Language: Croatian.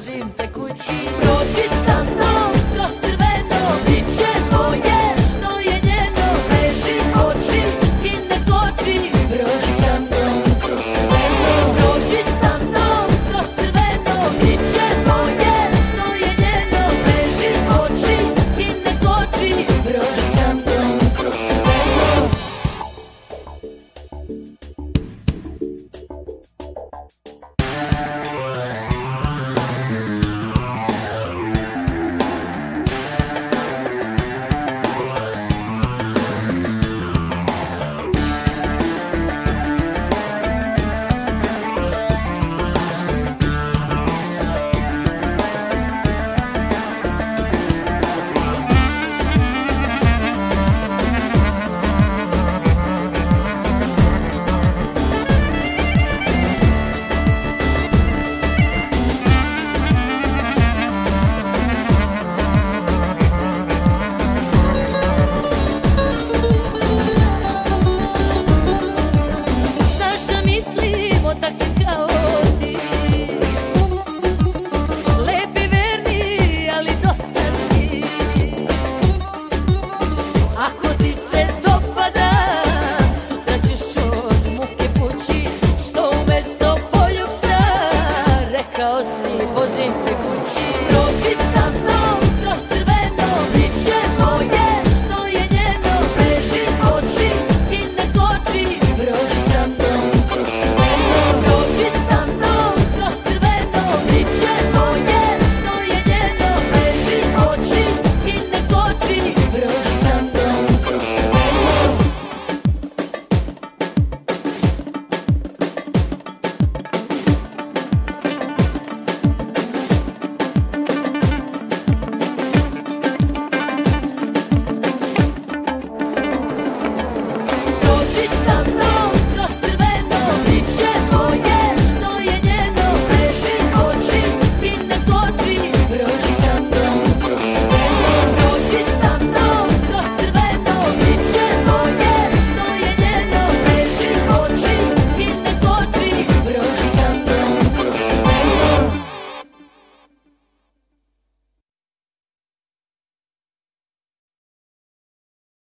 vozim te kući, prođi fossi così in